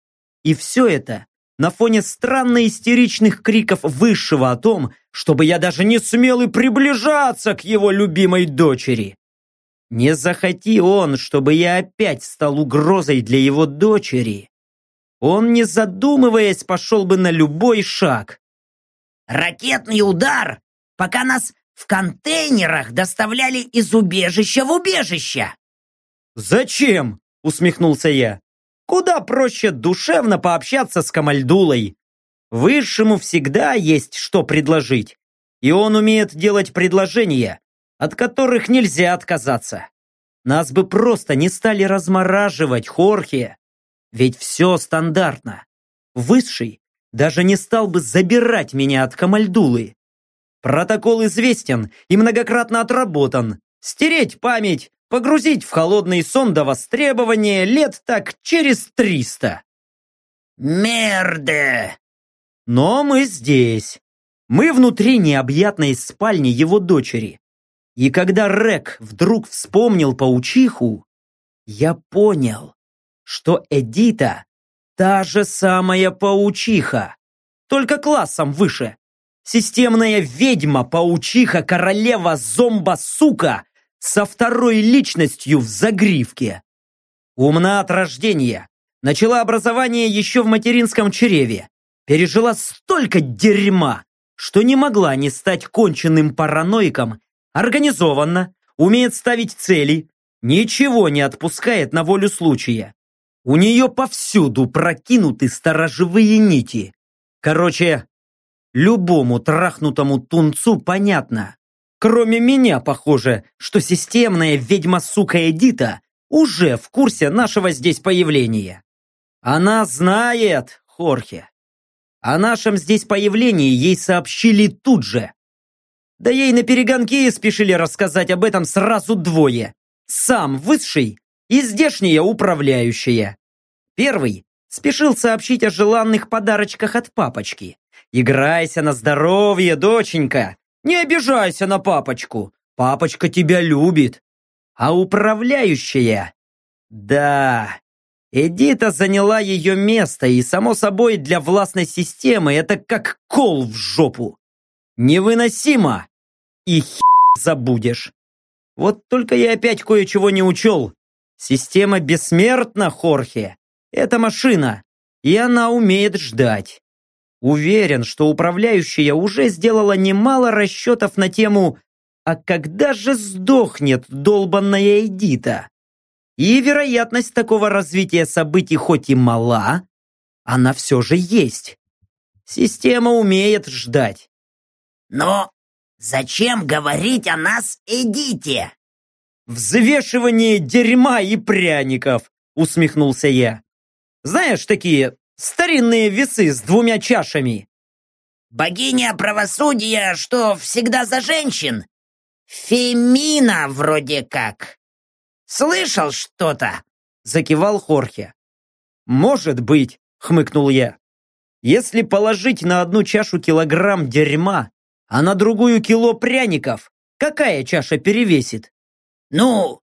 И все это на фоне странно истеричных криков Высшего о том, чтобы я даже не смел и приближаться к его любимой дочери. Не захоти он, чтобы я опять стал угрозой для его дочери. Он, не задумываясь, пошел бы на любой шаг. Ракетный удар, пока нас в контейнерах доставляли из убежища в убежище. «Зачем?» — усмехнулся я. «Куда проще душевно пообщаться с Камальдулой. Высшему всегда есть что предложить, и он умеет делать предложения, от которых нельзя отказаться. Нас бы просто не стали размораживать, Хорхе. Ведь все стандартно. Высший даже не стал бы забирать меня от Камальдулы. Протокол известен и многократно отработан. Стереть память, погрузить в холодный сон до востребования лет так через триста. Мерде! Но мы здесь. Мы внутри необъятной спальни его дочери. И когда Рек вдруг вспомнил паучиху, я понял, что Эдита та же самая паучиха, только классом выше. Системная ведьма, паучиха, королева, зомба-сука со второй личностью в загривке. Умна от рождения. Начала образование еще в материнском чреве. Пережила столько дерьма, что не могла не стать конченным параноиком. Организованно, умеет ставить цели, ничего не отпускает на волю случая. У нее повсюду прокинуты сторожевые нити. Короче, любому трахнутому тунцу понятно. Кроме меня, похоже, что системная ведьма-сука Эдита уже в курсе нашего здесь появления. Она знает, Хорхе. О нашем здесь появлении ей сообщили тут же. Да ей на перегонки спешили рассказать об этом сразу двое. Сам высший и здешняя управляющая. Первый спешил сообщить о желанных подарочках от папочки. Играйся на здоровье, доченька. Не обижайся на папочку. Папочка тебя любит. А управляющая... Да, Эдита заняла ее место, и, само собой, для властной системы это как кол в жопу. Невыносимо. И хер забудешь. Вот только я опять кое-чего не учел. Система бессмертна, Хорхе. Это машина, и она умеет ждать. Уверен, что управляющая уже сделала немало расчетов на тему «А когда же сдохнет долбанная Эдита?» И вероятность такого развития событий хоть и мала, она все же есть. Система умеет ждать. Но зачем говорить о нас Эдите? «Взвешивание дерьма и пряников!» усмехнулся я. «Знаешь, такие старинные весы с двумя чашами?» «Богиня правосудия, что всегда за женщин? Фемина вроде как. Слышал что-то?» Закивал Хорхе. «Может быть», — хмыкнул я. «Если положить на одну чашу килограмм дерьма, а на другую кило пряников, какая чаша перевесит?» «Ну,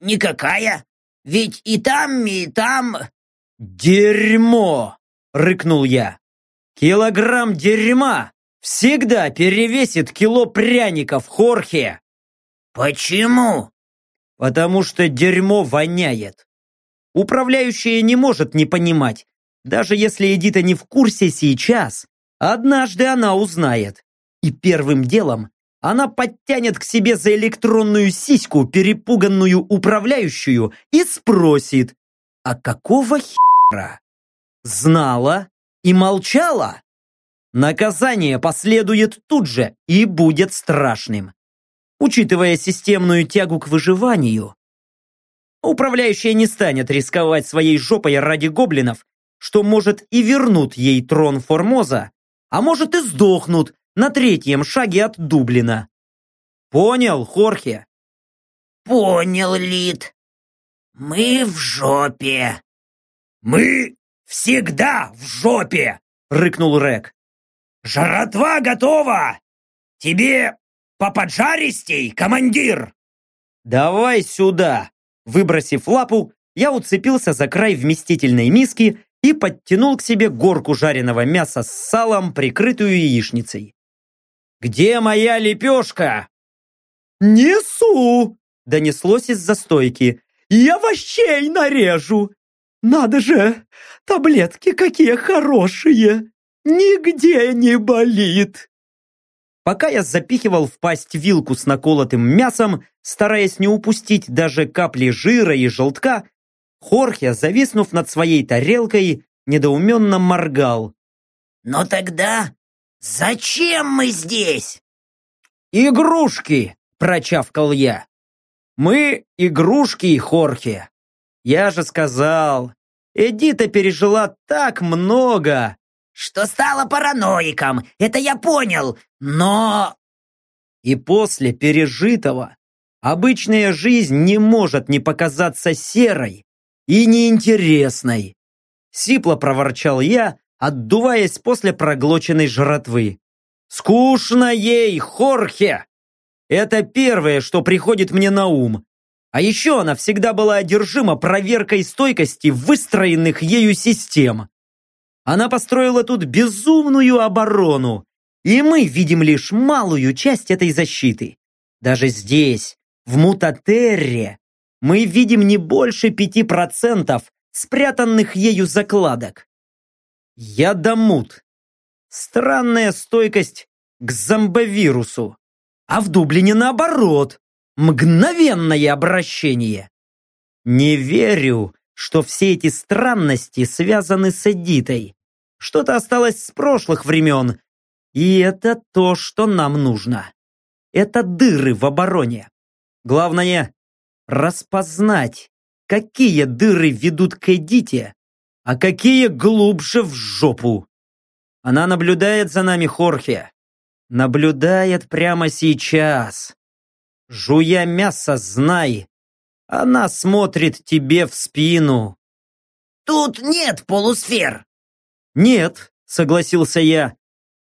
никакая. Ведь и там, и там...» «Дерьмо!» — рыкнул я. «Килограмм дерьма всегда перевесит кило пряников, Хорхе!» «Почему?» «Потому что дерьмо воняет. Управляющая не может не понимать. Даже если Эдита не в курсе сейчас, однажды она узнает. И первым делом она подтянет к себе за электронную сиську перепуганную управляющую и спросит, а какого хера? Знала и молчала? Наказание последует тут же и будет страшным. Учитывая системную тягу к выживанию, управляющая не станет рисковать своей жопой ради гоблинов, что может и вернут ей трон Формоза, а может и сдохнут на третьем шаге от Дублина. Понял, Хорхе? Понял, Лид. Мы в жопе. Мы всегда в жопе, рыкнул Рек. Жратва готова. Тебе по поджаристей, командир. Давай сюда. Выбросив лапу, я уцепился за край вместительной миски и подтянул к себе горку жареного мяса с салом, прикрытую яичницей. «Где моя лепешка?» «Несу!» – донеслось из застойки. «Я овощей нарежу! Надо же, таблетки какие хорошие! Нигде не болит!» Пока я запихивал в пасть вилку с наколотым мясом, стараясь не упустить даже капли жира и желтка, Хорхе, зависнув над своей тарелкой, недоуменно моргал. «Но тогда зачем мы здесь?» «Игрушки!» – прочавкал я. «Мы игрушки, Хорхе. Я же сказал, Эдита пережила так много, что стала параноиком, это я понял, но...» И после пережитого обычная жизнь не может не показаться серой и неинтересной. Сипло проворчал я, отдуваясь после проглоченной жратвы. «Скучно ей, Хорхе!» Это первое, что приходит мне на ум. А еще она всегда была одержима проверкой стойкости выстроенных ею систем. Она построила тут безумную оборону, и мы видим лишь малую часть этой защиты. Даже здесь, в Мутатерре, мы видим не больше пяти процентов спрятанных ею закладок. Ядомут. Странная стойкость к зомбовирусу. А в Дублине наоборот. Мгновенное обращение. Не верю, что все эти странности связаны с Эдитой. Что-то осталось с прошлых времен. И это то, что нам нужно. Это дыры в обороне. Главное – распознать, какие дыры ведут к Эдите, а какие глубже в жопу. Она наблюдает за нами, Хорхе. Наблюдает прямо сейчас. Жуя мясо, знай, она смотрит тебе в спину. Тут нет полусфер. Нет, согласился я.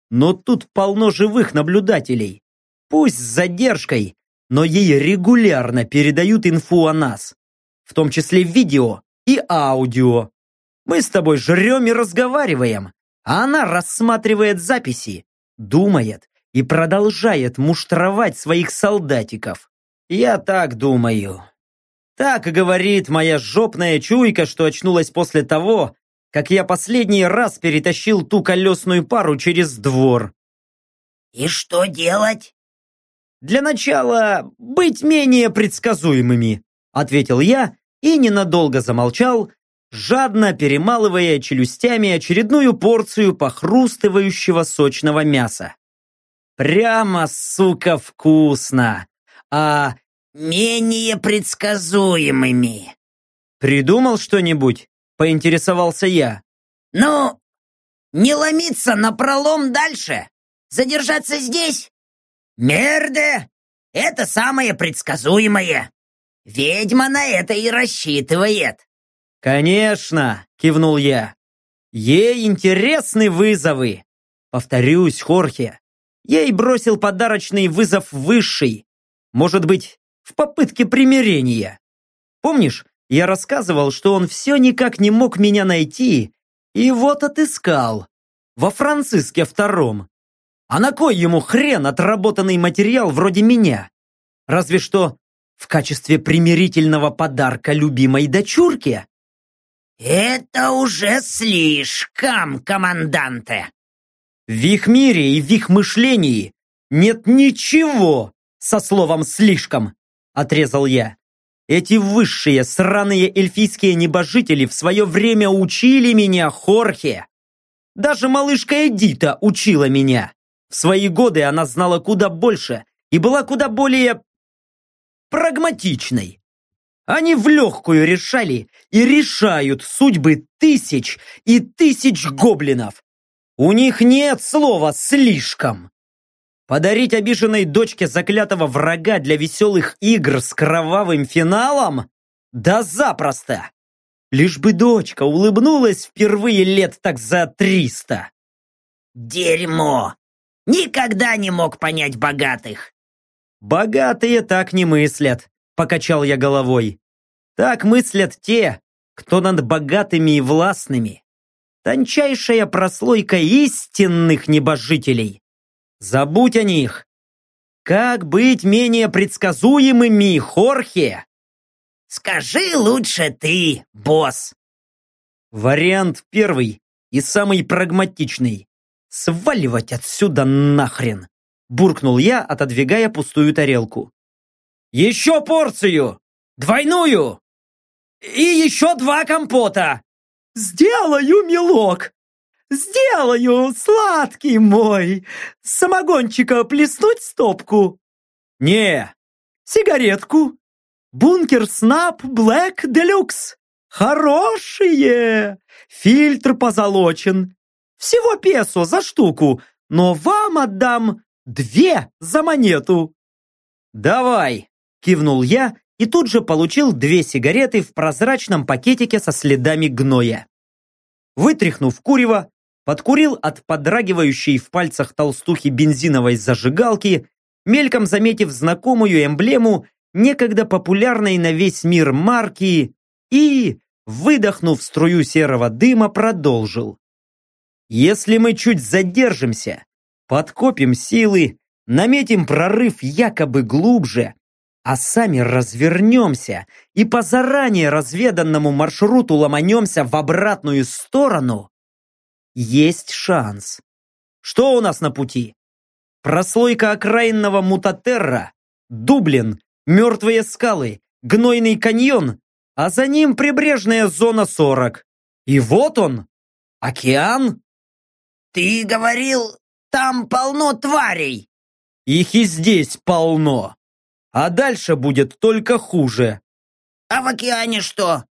Но тут полно живых наблюдателей. Пусть с задержкой, но ей регулярно передают инфу о нас в том числе видео и аудио. Мы с тобой жрем и разговариваем, а она рассматривает записи, думает и продолжает муштровать своих солдатиков. Я так думаю. Так говорит моя жопная чуйка, что очнулась после того, как я последний раз перетащил ту колесную пару через двор. И что делать? Для начала быть менее предсказуемыми, ответил я и ненадолго замолчал, жадно перемалывая челюстями очередную порцию похрустывающего сочного мяса. Прямо, сука, вкусно! А менее предсказуемыми. Придумал что-нибудь? Поинтересовался я. Ну, не ломиться на пролом дальше? Задержаться здесь? Мерде, это самое предсказуемое. Ведьма на это и рассчитывает. Конечно, кивнул я. Ей интересны вызовы. Повторюсь, Хорхе. Ей бросил подарочный вызов высший. Может быть, в попытке примирения. Помнишь, я рассказывал, что он все никак не мог меня найти, и вот отыскал. Во Франциске втором. А на кой ему хрен отработанный материал вроде меня? Разве что в качестве примирительного подарка любимой дочурке? Это уже слишком, команданте. В их мире и в их мышлении нет ничего со словом «слишком», отрезал я. Эти высшие сраные эльфийские небожители в свое время учили меня, Хорхе. Даже малышка Эдита учила меня. В свои годы она знала куда больше и была куда более прагматичной. Они в легкую решали и решают судьбы тысяч и тысяч гоблинов. У них нет слова «слишком». Подарить обиженной дочке заклятого врага для веселых игр с кровавым финалом? Да запросто! Лишь бы дочка улыбнулась впервые лет так за триста. Дерьмо! Никогда не мог понять богатых. «Богатые так не мыслят», — покачал я головой. «Так мыслят те, кто над богатыми и властными. Тончайшая прослойка истинных небожителей. Забудь о них. Как быть менее предсказуемыми, Хорхе?» «Скажи лучше ты, босс!» Вариант первый и самый прагматичный. Сваливать отсюда нахрен! Буркнул я, отодвигая пустую тарелку. «Еще порцию! Двойную! И еще два компота!» «Сделаю, милок! Сделаю, сладкий мой! Самогончика плеснуть стопку?» «Не, сигаретку! Бункер Снап Блэк Делюкс! Хорошие! Фильтр позолочен, Всего песо за штуку, но вам отдам две за монету. Давай, кивнул я и тут же получил две сигареты в прозрачном пакетике со следами гноя. Вытряхнув курево, подкурил от подрагивающей в пальцах толстухи бензиновой зажигалки, мельком заметив знакомую эмблему некогда популярной на весь мир марки и, выдохнув струю серого дыма, продолжил. Если мы чуть задержимся, подкопим силы, наметим прорыв якобы глубже, а сами развернемся и по заранее разведанному маршруту ломанемся в обратную сторону, есть шанс. Что у нас на пути? Прослойка окраинного Мутатерра, Дублин, мертвые скалы, гнойный каньон, а за ним прибрежная зона 40. И вот он, океан. Ты говорил, там полно тварей. Их и здесь полно. А дальше будет только хуже. А в океане что?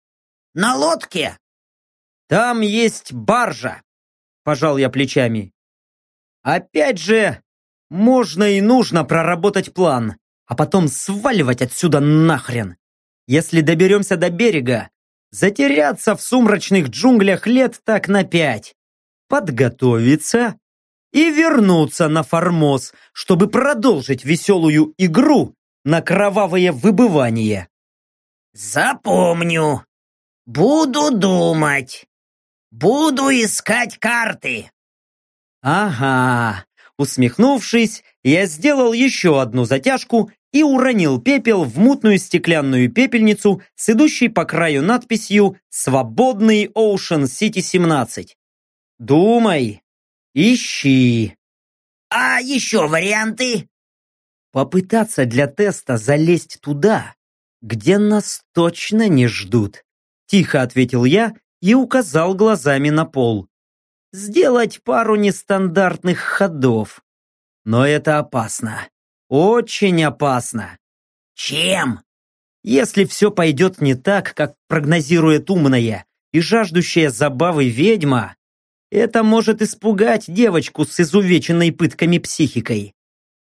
На лодке? Там есть баржа. Пожал я плечами. Опять же, можно и нужно проработать план, а потом сваливать отсюда нахрен. Если доберемся до берега, затеряться в сумрачных джунглях лет так на пять, подготовиться и вернуться на Формоз, чтобы продолжить веселую игру на кровавое выбывание. Запомню. Буду думать. Буду искать карты. Ага. Усмехнувшись, я сделал еще одну затяжку и уронил пепел в мутную стеклянную пепельницу с идущей по краю надписью «Свободный Ocean City 17». Думай, ищи. А еще варианты? Попытаться для теста залезть туда, где нас точно не ждут. Тихо ответил я и указал глазами на пол. Сделать пару нестандартных ходов. Но это опасно. Очень опасно. Чем? Если все пойдет не так, как прогнозирует умная и жаждущая забавы ведьма, это может испугать девочку с изувеченной пытками психикой.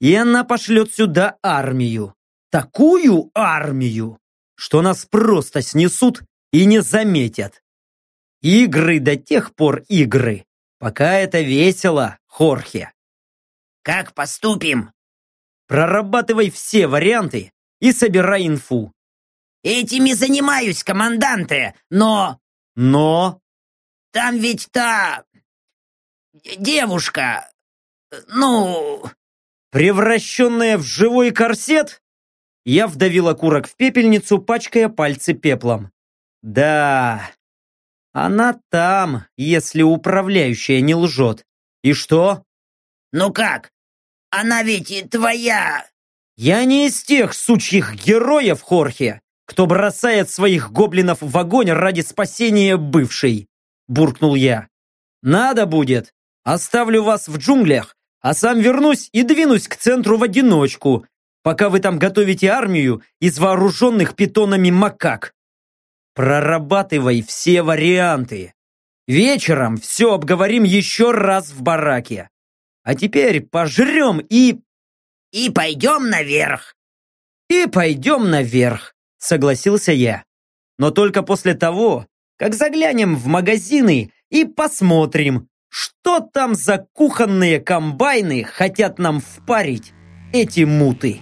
И она пошлет сюда армию. Такую армию, что нас просто снесут и не заметят. Игры до тех пор игры, пока это весело, Хорхе. Как поступим? Прорабатывай все варианты и собирай инфу. Этими занимаюсь, команданте, но... Но... Там ведь та... девушка... Ну... Превращенная в живой корсет? Я вдавил окурок в пепельницу, пачкая пальцы пеплом. Да, она там, если управляющая не лжет. И что? Ну как? Она ведь и твоя... Я не из тех сучьих героев, Хорхе, кто бросает своих гоблинов в огонь ради спасения бывшей, буркнул я. Надо будет, оставлю вас в джунглях, а сам вернусь и двинусь к центру в одиночку, пока вы там готовите армию из вооруженных питонами макак. Прорабатывай все варианты. Вечером все обговорим еще раз в бараке. А теперь пожрем и... И пойдем наверх. И пойдем наверх, согласился я. Но только после того, как заглянем в магазины и посмотрим, что там за кухонные комбайны хотят нам впарить эти муты.